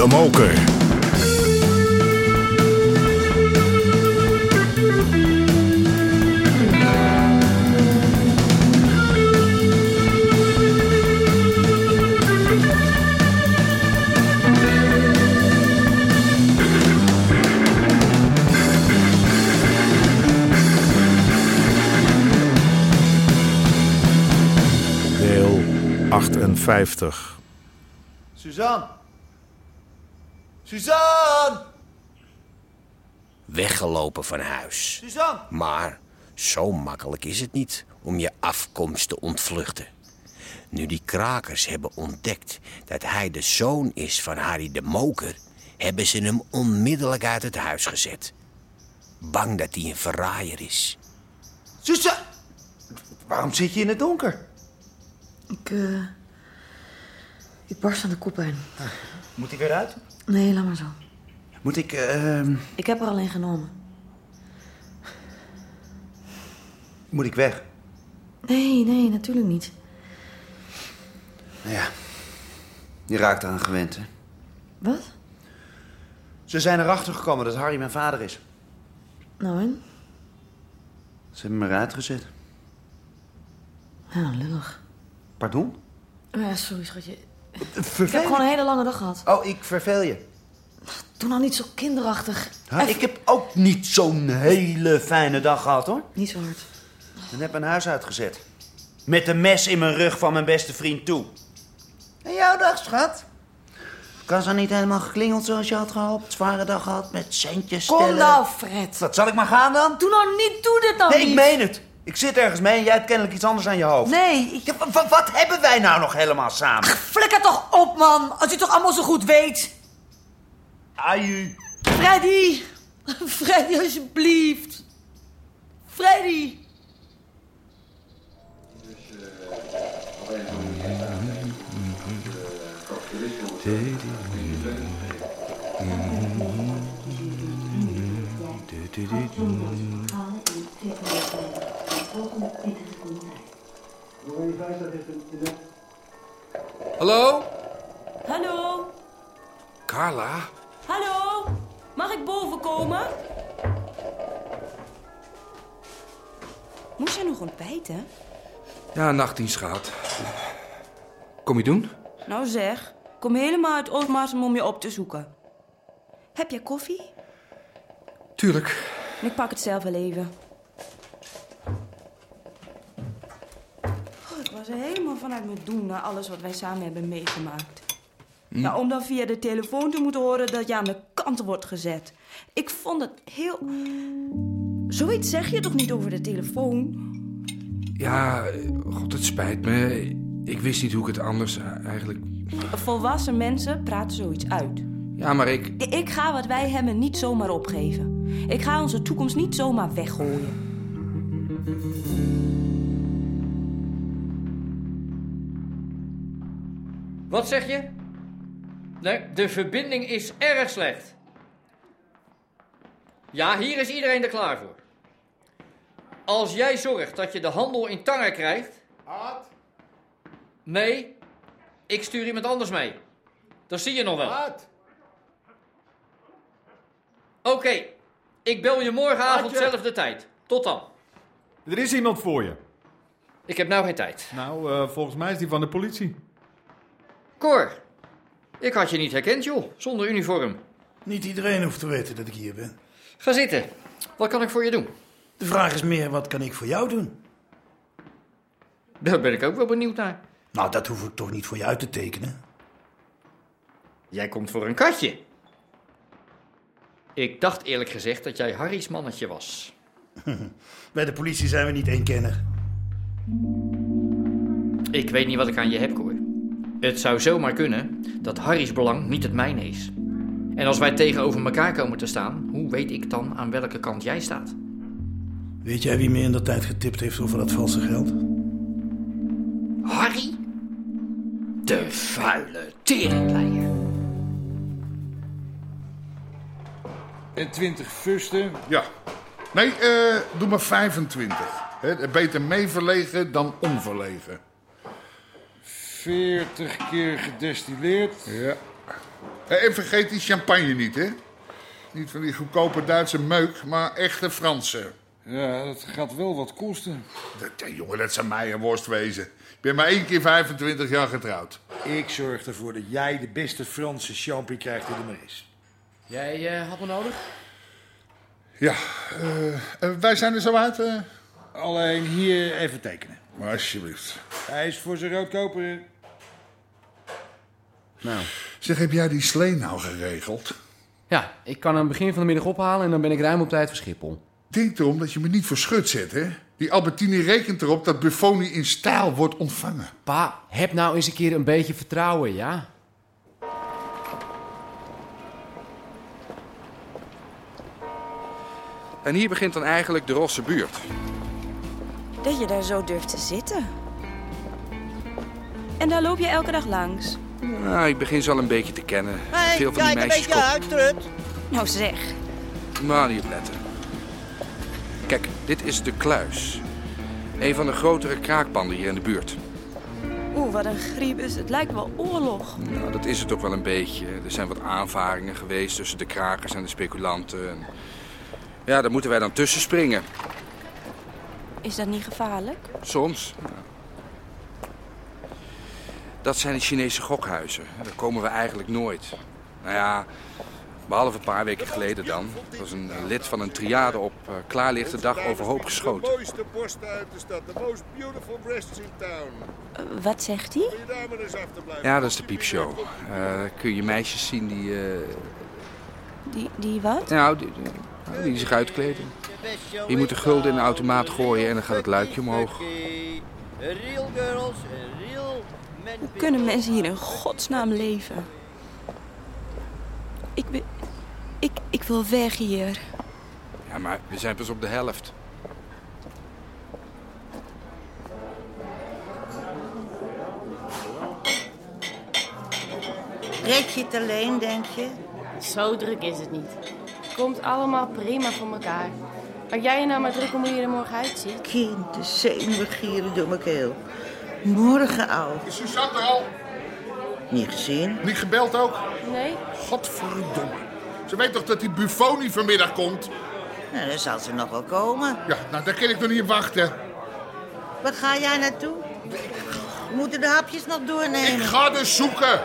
De Moker. Deel 58. Suzanne! Suzanne! Weggelopen van huis. Suzanne! Maar zo makkelijk is het niet om je afkomst te ontvluchten. Nu die krakers hebben ontdekt dat hij de zoon is van Harry de Moker... hebben ze hem onmiddellijk uit het huis gezet. Bang dat hij een verraaier is. Suzanne! Waarom zit je in het donker? Ik, eh. Ik barst aan de kop heen. Moet ik weer uit? Nee, laat maar zo. Moet ik, ehm Ik heb er alleen genomen. Moet ik weg? Nee, nee, natuurlijk niet. Nou ja, je raakt eraan gewend, hè? Wat? Ze zijn erachter gekomen dat Harry mijn vader is. Nou en? Ze hebben me eruit gezet. Ja, lullig. Pardon? Oh ja, sorry schatje. Ik Vervel heb gewoon een hele lange dag gehad. Oh, ik verveel je. Doe nou niet zo kinderachtig. Huh? Even- Ik heb ook niet zo'n hele fijne dag gehad, hoor. Niet zo hard. En heb mijn huis uitgezet. Met een mes in mijn rug van mijn beste vriend toe. En jouw dag, schat? Kan ze niet helemaal geklingeld zoals je had gehoopt? Zware dag gehad met centjes Kom stellen. nou, Fred. Wat, zal ik maar gaan dan? Doe nou niet, doe dit nou Nee, niet. ik meen het. Ik zit ergens mee en jij hebt kennelijk iets anders aan je hoofd. Nee, ik... Ja, wat hebben wij nou nog helemaal samen? Flikker toch op, man. Als je het toch allemaal zo goed weet. Aju. Freddy. Freddy, alsjeblieft. Freddy. Hallo? Hallo? Carla? Hallo? Mag ik boven komen? Moest je nog ontbijten? Ja, nachtdienst gehad. Kom je doen? Nou zeg, kom helemaal uit Oostmarsum om je op te zoeken. Heb jij koffie? Tuurlijk. Ik pak het zelf wel even. Oh, ik was helemaal vanuit mijn doen na alles wat wij samen hebben meegemaakt. Ja, om dan via de telefoon te moeten horen dat je aan de kant wordt gezet. Ik vond het heel... Zoiets zeg je toch niet over de telefoon? Ja, god, het spijt me. Ik wist niet hoe ik het anders eigenlijk... Volwassen mensen praten zoiets uit. Ja, maar ik... Ik ga wat wij hebben niet zomaar opgeven. Ik ga onze toekomst niet zomaar weggooien. Wat zeg je? Nee, de verbinding is erg slecht. Ja, hier is iedereen er klaar voor. Als jij zorgt dat je de handel in Tangen krijgt. Nee, ik stuur iemand anders mee. Dat zie je nog wel. Oké, ik bel je morgenavond zelfde tijd. Tot dan. Er is iemand voor je. Ik heb nou geen tijd. Nou, eh, volgens mij is die van de politie. Cor, ik had je niet herkend, joh, zonder uniform. Niet iedereen hoeft te weten dat ik hier ben. Ga zitten. Wat kan ik voor je doen? De vraag is meer, wat kan ik voor jou doen? Daar ben ik ook wel benieuwd naar. Nou, dat hoef ik toch niet voor je uit te tekenen? Jij komt voor een katje. Ik dacht eerlijk gezegd dat jij Harry's mannetje was. Bij de politie zijn we niet eenkennig. Ik weet niet wat ik aan je heb, Cor. Het zou zomaar kunnen dat Harry's belang niet het mijne is. En als wij tegenover elkaar komen te staan, hoe weet ik dan aan welke kant jij staat? Weet jij wie me in de tijd getipt heeft over dat valse geld? Harry? De vuile teringleier. En 20 fusten. Ja. Nee, eh, doe maar 25. Hè, beter meeverlegen dan onverlegen. 40 keer gedestilleerd. Ja. Eh, En vergeet die champagne niet, hè? Niet van die goedkope Duitse meuk, maar echte Franse. Ja, dat gaat wel wat kosten. Dat, ja, jongen, dat zou mij een worst wezen. Ik ben maar één keer 25 jaar getrouwd. Ik zorg ervoor dat jij de beste Franse champagne krijgt die er maar is. Jij eh, had me nodig? Ja, eh, eh, wij zijn er zo uit. eh. Alleen hier even tekenen. Maar alsjeblieft. Hij is voor zijn roodkoper. Nou. Zeg, heb jij die slee nou geregeld? Ja, ik kan hem begin van de middag ophalen en dan ben ik ruim op tijd voor Schiphol. Denk erom dat je me niet voor schut zet, hè? Die Albertini rekent erop dat Buffoni in stijl wordt ontvangen. Pa, heb nou eens een keer een beetje vertrouwen, ja? En hier begint dan eigenlijk de Rosse buurt. Dat je daar zo durft te zitten. En daar loop je elke dag langs. Nou, ik begin ze al een beetje te kennen. Veel van die meisjes... kom- uit, Trut. Nou zeg. Maar niet letten. Kijk, dit is de Kluis. Een van de grotere kraakpanden hier in de buurt. Oeh, wat een griebus. Het lijkt wel oorlog. Nou, dat is het ook wel een beetje. Er zijn wat aanvaringen geweest tussen de krakers en de speculanten. En ja, daar moeten wij dan tussen springen. Is dat niet gevaarlijk? Soms. Dat zijn de Chinese gokhuizen. Daar komen we eigenlijk nooit. Nou ja, behalve een paar weken geleden dan. Er was een lid van een triade op eh, klaarlichte dag overhoop geschoten. mooiste borsten uit de stad. The most beautiful breasts in town. Eh, wat zegt hij? Ja, dat is de piepshow. Eh, kun je meisjes zien die, eh, Die, die wat? nou, die, die, die zich uitkleden. Je moet de gulden in de automaat gooien en dan gaat het luikje omhoog. Real girls, real men. Hoe kunnen mensen hier in godsnaam leven? Ik wil... Ik, ik wil weg hier. Ja, maar we zijn pas op de helft. Red je het alleen, denk je? Zo druk is het niet. Komt allemaal prima voor elkaar. Maak jij je nou maar druk om hoe je er morgen uitziet? Kind, de zenuwen gieren door mijn keel. Morgen al. Is Suzanne er al? Niet gezien? Niet gebeld ook? Nee. Godverdomme. Ze weet toch dat die Buffoni vanmiddag komt? Nou, dan zal ze nog wel komen. Ja, nou, daar kan ik nog niet op wachten. Waar ga jij naartoe? We moeten de hapjes nog doornemen. Ik ga dus zoeken.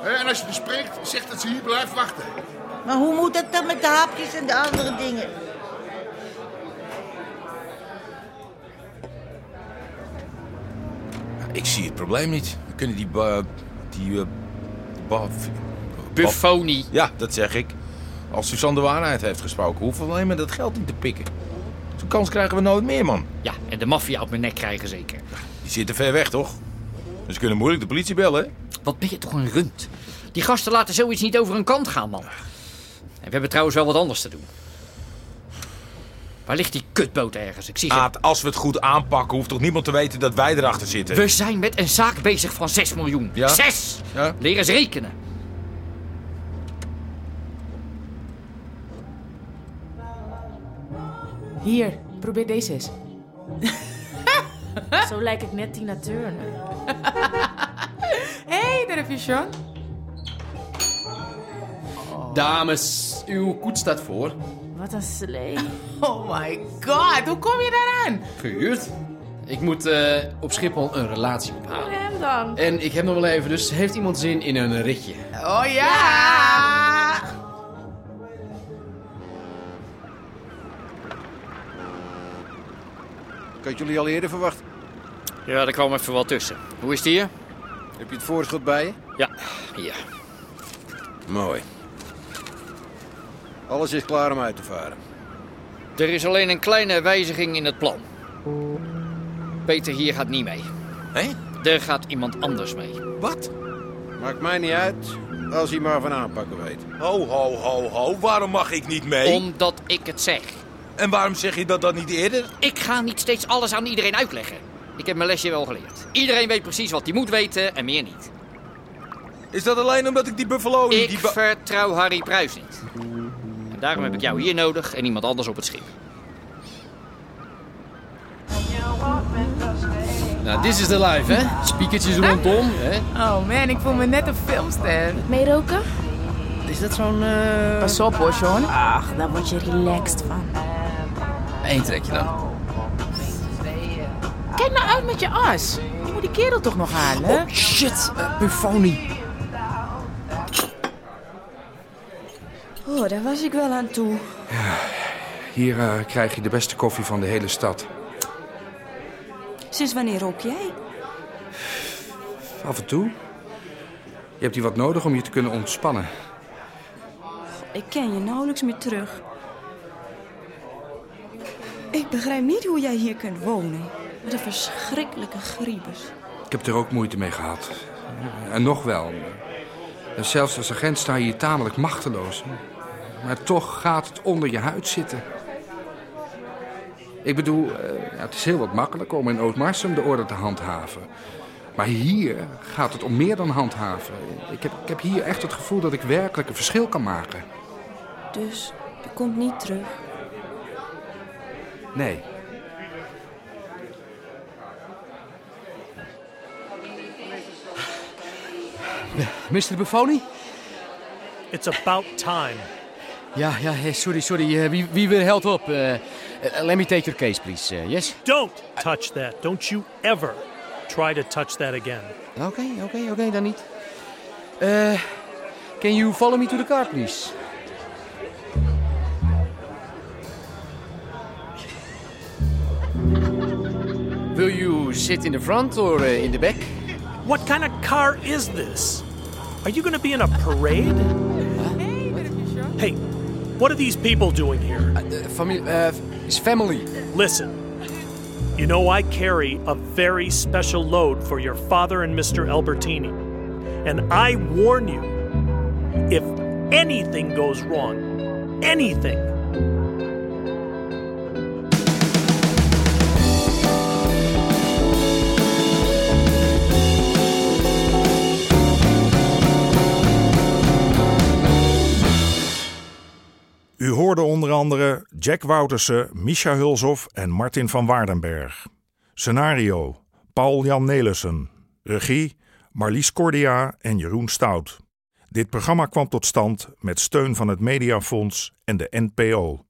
Hè, En als je er spreekt, zeg dat ze hier blijft wachten. Maar hoe moet dat dan met de hapjes en de andere dingen? Ik zie het probleem niet. We kunnen die... ba- die eh, ba- Buffoni. Ja, dat zeg ik. Als Suzanne de waarheid heeft gesproken, hoeven we alleen maar dat geld niet te pikken. Zo'n kans krijgen we nooit meer, man. Ja, en de maffia op mijn nek krijgen zeker. Die zitten ver weg, toch? Dus ze kunnen moeilijk de politie bellen, hè? Wat ben je toch een rund? Die gasten laten zoiets niet over een kant gaan, man. En we hebben trouwens wel wat anders te doen. Waar ligt die kutboot ergens? Ik zie. Aad, als we het goed aanpakken, hoeft toch niemand te weten dat wij erachter zitten? We zijn met een zaak bezig van 6 miljoen. Ja? 6! Ja? Leer eens rekenen. Hier, probeer deze eens. Zo lijk ik net Tina Turner. Hé, hey, daar heb je Sean. Dames, uw koets staat voor. Wat een slee. Oh my god, hoe kom je daaraan? Gehuurd. Ik moet eh, op Schiphol een relatie ophalen. Hem dan. En ik heb nog wel even, dus heeft iemand zin in een ritje? Oh ja! Ik had jullie al eerder verwacht. Ja, daar kwam even wat tussen. Hoe is het hier? Heb je het voorschot bij je? Ja, hier. Mooi. Alles is klaar om uit te varen. Er is alleen een kleine wijziging in het plan. Peter hier gaat niet mee. Hé? Er gaat iemand anders mee. Wat? Maakt mij niet uit als hij maar van aanpakken weet. Ho, ho, ho, ho. Waarom mag ik niet mee? Omdat ik het zeg. En waarom zeg je dat dan niet eerder? Ik ga niet steeds alles aan iedereen uitleggen. Ik heb mijn lesje wel geleerd. Iedereen weet precies wat hij moet weten en meer niet. Is dat alleen omdat ik die Buffalo niet... Ik Die vertrouw Harry Pruis niet. En daarom heb ik jou hier nodig en iemand anders op het schip. Nou, dit is de live, hè? Speakertjes rondom, hè? Oh man, ik voel me net een filmster. Meeroken? Is dat zo'n... eh, Pas op hoor, Sean. Ach, daar word je relaxed van. Eén trekje dan. Kijk nou uit met je as. Je moet die kerel toch nog halen? Oh, shit. Uh, Buffoni. Oh, daar was ik wel aan toe. Hier eh, krijg je de beste koffie van de hele stad. Sinds wanneer rook jij? Af en toe. Je hebt hier wat nodig om je te kunnen ontspannen. Ik ken je nauwelijks meer terug. Ik begrijp niet hoe jij hier kunt wonen. Wat een verschrikkelijke griebus. Ik heb er ook moeite mee gehad. En nog wel. Zelfs als agent sta je hier tamelijk machteloos. Maar toch gaat het onder je huid zitten. Ik bedoel, eh, het is heel wat makkelijker om in Ootmarsum de orde te handhaven. Maar hier gaat het om meer dan handhaven. Ik heb, ik heb hier echt het gevoel dat ik werkelijk een verschil kan maken. Dus je komt niet terug. Nee. Mr. Buffoni? It's about time. Ja, yeah, eh, sorry, sorry. Uh, wie, wie wil help up? Uh, uh, let me take your case, please. Uh, yes? Don't touch that. Don't you ever try to touch that again. Okay, okay, okay, dan niet. Uh, can you follow me to the car, please? Will you sit in the front or uh, in the back? What kind of car is this? Are you going to be in a parade? Hey, what are these people doing here? Uh, family, uh, it's family. Listen, you know I carry a very special load for your father and Mr. Albertini. And I warn you, if anything goes wrong, anything, andere Jack Woutersen, Misha Hulshoff en Martin van Waardenberg. Scenario: Paul-Jan Nelissen. Regie: Marlies Cordia en Jeroen Stout. Dit programma kwam tot stand met steun van het Mediafonds en de NPO.